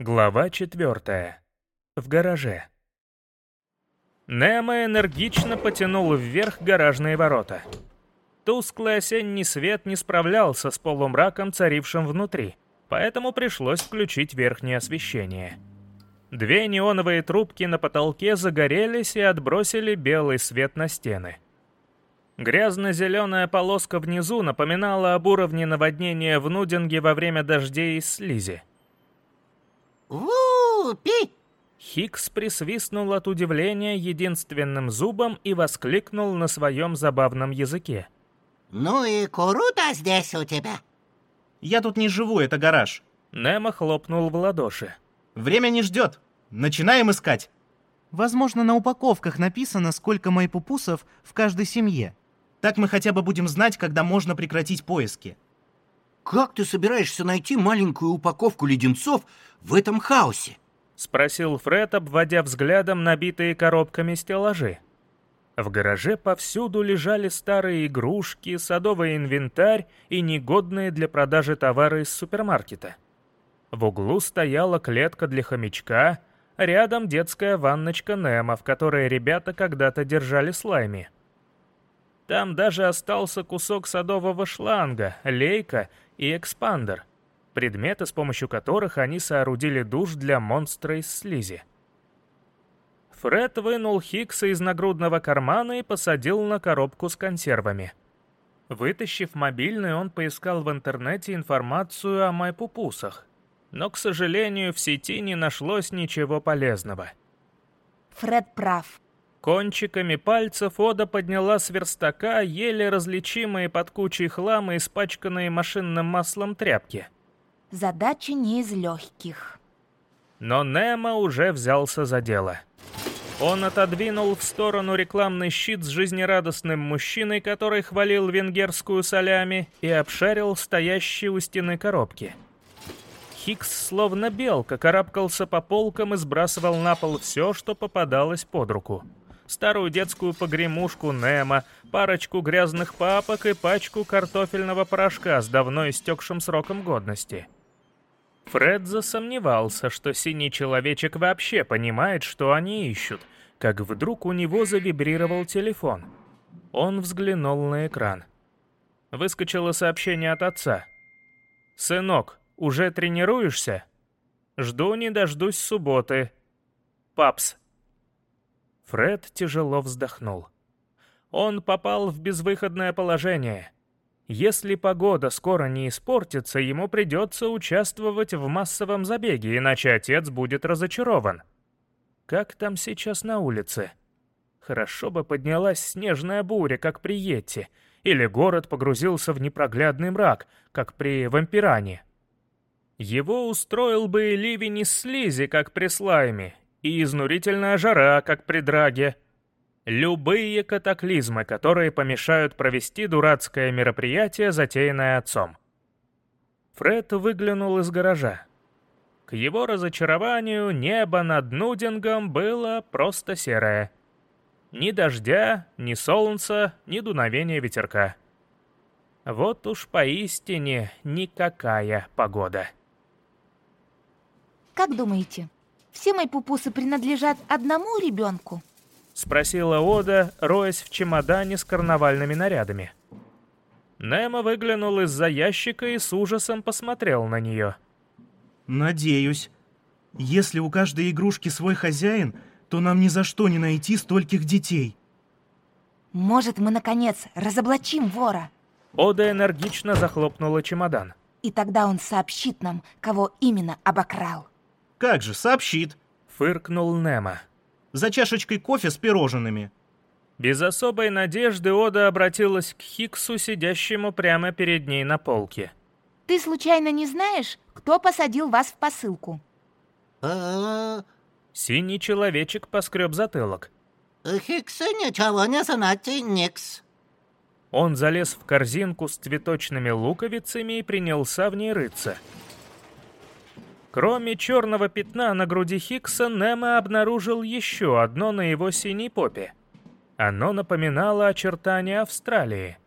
Глава четвертая. В гараже. Немо энергично потянул вверх гаражные ворота. Тусклый осенний свет не справлялся с полумраком, царившим внутри, поэтому пришлось включить верхнее освещение. Две неоновые трубки на потолке загорелись и отбросили белый свет на стены. Грязно-зеленая полоска внизу напоминала об уровне наводнения в Нудинге во время дождей из слизи. Вупи! Хикс присвистнул от удивления единственным зубом и воскликнул на своем забавном языке. Ну и круто здесь у тебя. Я тут не живу, это гараж. Немо хлопнул в ладоши. Время не ждет. Начинаем искать. Возможно, на упаковках написано, сколько майпупусов в каждой семье. Так мы хотя бы будем знать, когда можно прекратить поиски. Как ты собираешься найти маленькую упаковку леденцов в этом хаосе? Спросил Фред, обводя взглядом набитые коробками стеллажи. В гараже повсюду лежали старые игрушки, садовый инвентарь и негодные для продажи товары из супермаркета. В углу стояла клетка для хомячка, рядом детская ванночка Немо, в которой ребята когда-то держали слайми. Там даже остался кусок садового шланга, лейка и экспандер, предметы, с помощью которых они соорудили душ для монстра из слизи. Фред вынул Хикса из нагрудного кармана и посадил на коробку с консервами. Вытащив мобильный, он поискал в интернете информацию о майпупусах, но, к сожалению, в сети не нашлось ничего полезного. Фред прав. Кончиками пальцев Ода подняла с верстака еле различимые под кучей хлама испачканные машинным маслом тряпки. Задача не из легких. Но Немо уже взялся за дело. Он отодвинул в сторону рекламный щит с жизнерадостным мужчиной, который хвалил венгерскую солями, и обшарил стоящие у стены коробки. Хикс, словно белка, карабкался по полкам и сбрасывал на пол все, что попадалось под руку старую детскую погремушку Немо, парочку грязных папок и пачку картофельного порошка с давно истекшим сроком годности. Фред засомневался, что синий человечек вообще понимает, что они ищут, как вдруг у него завибрировал телефон. Он взглянул на экран. Выскочило сообщение от отца. «Сынок, уже тренируешься? Жду не дождусь субботы. Папс, Фред тяжело вздохнул. Он попал в безвыходное положение. Если погода скоро не испортится, ему придется участвовать в массовом забеге, иначе отец будет разочарован. Как там сейчас на улице? Хорошо бы поднялась снежная буря, как при Йетте, или город погрузился в непроглядный мрак, как при Вампиране. Его устроил бы и ливень из слизи, как при Слайме, и изнурительная жара, как при драге. Любые катаклизмы, которые помешают провести дурацкое мероприятие, затеянное отцом. Фред выглянул из гаража. К его разочарованию небо над Нудингом было просто серое. Ни дождя, ни солнца, ни дуновения ветерка. Вот уж поистине никакая погода. Как думаете, все мои пупусы принадлежат одному ребенку?» Спросила Ода, роясь в чемодане с карнавальными нарядами. Немо выглянул из-за ящика и с ужасом посмотрел на нее. «Надеюсь. Если у каждой игрушки свой хозяин, то нам ни за что не найти стольких детей». «Может, мы, наконец, разоблачим вора?» Ода энергично захлопнула чемодан. «И тогда он сообщит нам, кого именно обокрал». «Как же, сообщит!» — фыркнул Немо. «За чашечкой кофе с пирожными». Без особой надежды Ода обратилась к Хиксу, сидящему прямо перед ней на полке. «Ты случайно не знаешь, кто посадил вас в посылку?» Э, Синий человечек поскреб затылок. Хикс ничего не знать, никс. Он залез в корзинку с цветочными луковицами и принялся в ней рыться. Кроме черного пятна на груди Хикса, Немо обнаружил еще одно на его синей попе. Оно напоминало очертания Австралии.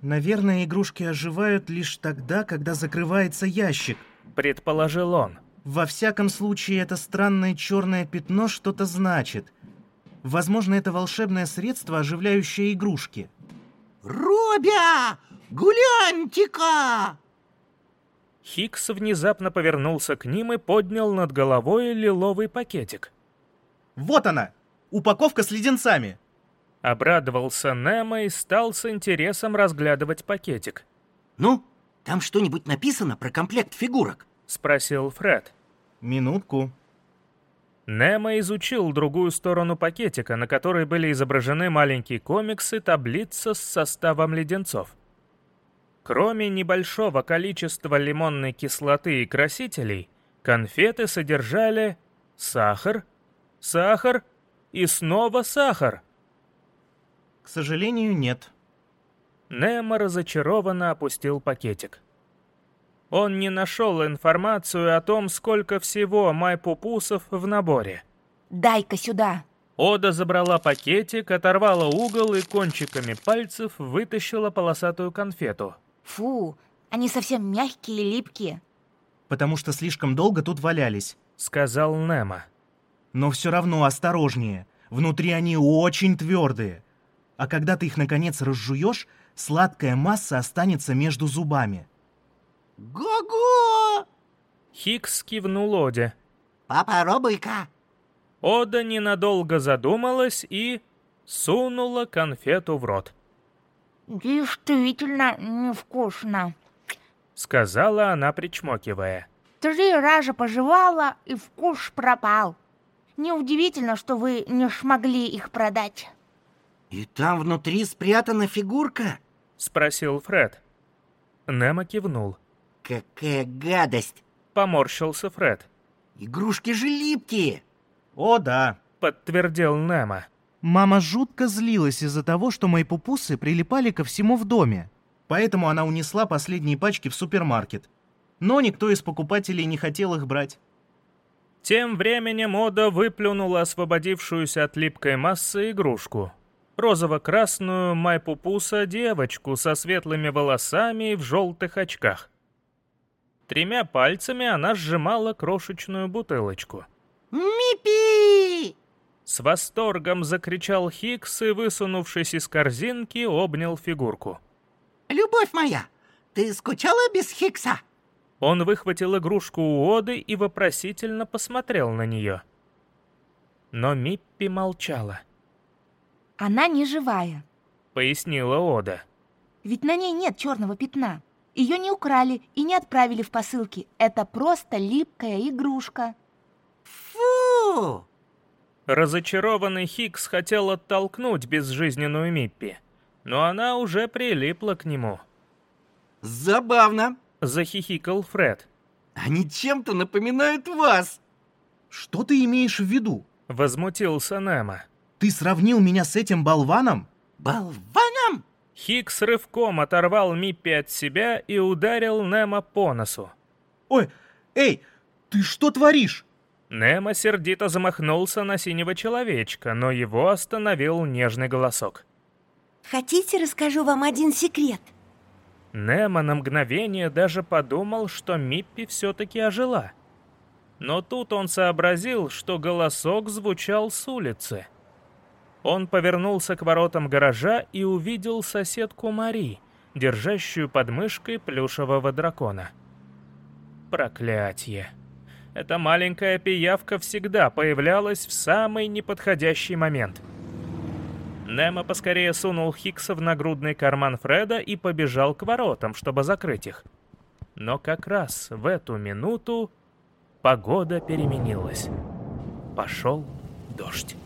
«Наверное, игрушки оживают лишь тогда, когда закрывается ящик», — предположил он. Во всяком случае, это странное черное пятно что-то значит. Возможно, это волшебное средство, оживляющее игрушки. Робя, гляньте-ка! Хикс внезапно повернулся к ним и поднял над головой лиловый пакетик. Вот она! Упаковка с леденцами! Обрадовался Немо и стал с интересом разглядывать пакетик. Ну, там что-нибудь написано про комплект фигурок? Спросил Фред. Минутку. Немо изучил другую сторону пакетика, на которой были изображены маленькие комиксы, таблица с составом леденцов. Кроме небольшого количества лимонной кислоты и красителей, конфеты содержали сахар, сахар и снова сахар. К сожалению, нет. Немо разочарованно опустил пакетик. Он не нашел информацию о том, сколько всего майпупусов в наборе. Дай-ка сюда. Ода забрала пакетик, оторвала угол и кончиками пальцев вытащила полосатую конфету. Фу, они совсем мягкие и липкие. Потому что слишком долго тут валялись. Сказал Немо. Но все равно осторожнее. Внутри они очень твердые. А когда ты их наконец разжуешь, сладкая масса останется между зубами. Го-го! Хикс кивнул Оде. Попробуй-ка. Ода ненадолго задумалась и сунула конфету в рот. Действительно невкусно. Сказала она, причмокивая. Три раза пожевала, и вкус пропал. Неудивительно, что вы не смогли их продать. И там внутри спрятана фигурка? Спросил Фред. Немо кивнул. Какая гадость! Поморщился Фред. Игрушки же липкие! О, да. Подтвердил Немо. Мама жутко злилась из-за того, что мои пупусы прилипали ко всему в доме. Поэтому она унесла последние пачки в супермаркет. Но никто из покупателей не хотел их брать. Тем временем Ода выплюнула освободившуюся от липкой массы игрушку. Розово-красную майпупуса девочку со светлыми волосами и в желтых очках. Тремя пальцами она сжимала крошечную бутылочку. Мипи! С восторгом закричал Хикс и, высунувшись из корзинки, обнял фигурку. Любовь моя, ты скучала без Хикса? Он выхватил игрушку у Оды и вопросительно посмотрел на нее. Но Миппи молчала, Она не живая. пояснила Ода. Ведь на ней нет черного пятна. Ее не украли и не отправили в посылки. Это просто липкая игрушка. Фу! Разочарованный Хикс хотел оттолкнуть безжизненную Миппи, но она уже прилипла к нему. Забавно! Захихикал Фред. Они чем-то напоминают вас! Что ты имеешь в виду? Возмутился Немо. Ты сравнил меня с этим болваном? Болваном? Хикс рывком оторвал Миппи от себя и ударил Немо по носу. Ой, эй, ты что творишь? Немо сердито замахнулся на синего человечка, но его остановил нежный голосок. Хотите, расскажу вам один секрет? Немо на мгновение даже подумал, что Миппи все-таки ожила. Но тут он сообразил, что голосок звучал с улицы. Он повернулся к воротам гаража и увидел соседку Мари, держащую под мышкой плюшевого дракона. Проклятье. Эта маленькая пиявка всегда появлялась в самый неподходящий момент. Немо поскорее сунул Хикса в нагрудный карман Фреда и побежал к воротам, чтобы закрыть их. Но как раз в эту минуту погода переменилась. Пошел дождь.